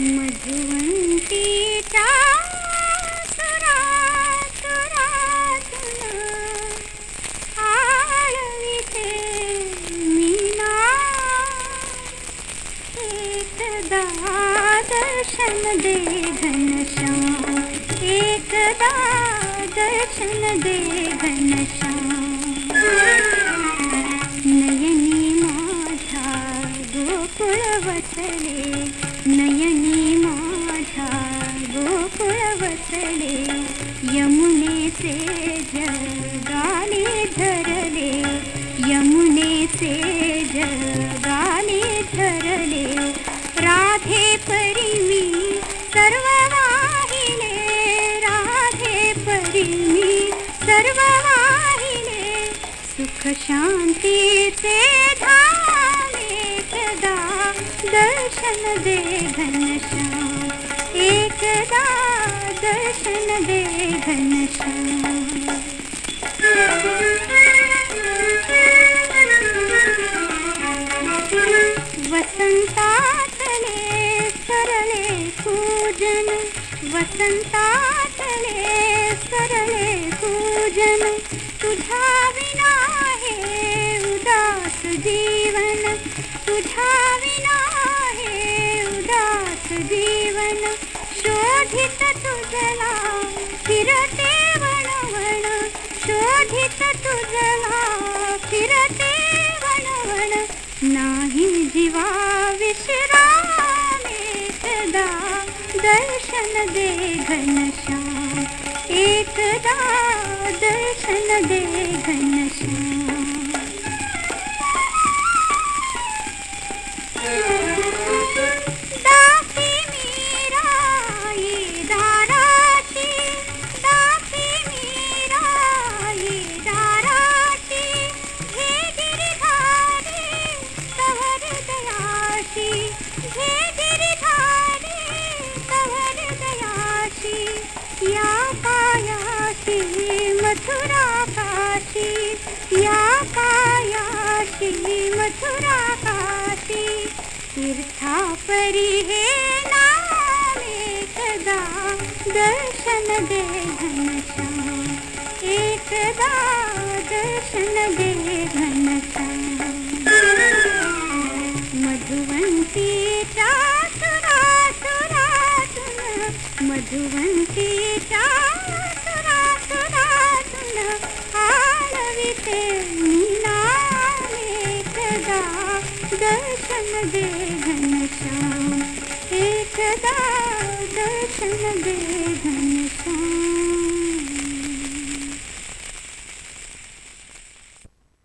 मधुवंतीच्या सुरात रातून आळविते मीना। एकदा दर्शन दे घनश्याम एकदा दर्शन दे नयनी माझ्या गोकुळ वसले। नयनी माझ्या गोकुळ वसले यमुनेचे जगाले धरले यमुनेचे जगाले धरले, राधे परी मी सर्व वाहिले राधे परी मी सर्व वाहिले सुख शांतीचे धाम दर्शन दे घनश्याम एकदा दर्शन दे घनश्याम वसंतातले सरळे पूजन वसंतातले सरळे पूजन। तुझ्या विना हे उदास जीवन तुझ्या विना शोधित तुझला फिरते वणवण शोधित तुझला फिरते वणवण नाही जीवा विश्राम एकदा दर्शन दे घनश्याम एकदा दर्शन दे घनश्याम मथुरा काशी या कायाशी मथुरा काशी तीर्था परी हे नाम एकदा, दर्शन दे घनश्याम, एकदा दर्शन दे घनश्याम। मधुवंतीच्या सुरा सुरातून मधुवंतीच्या सुरा सुरातून दे घनश्याम एकदा दर्शन दे घन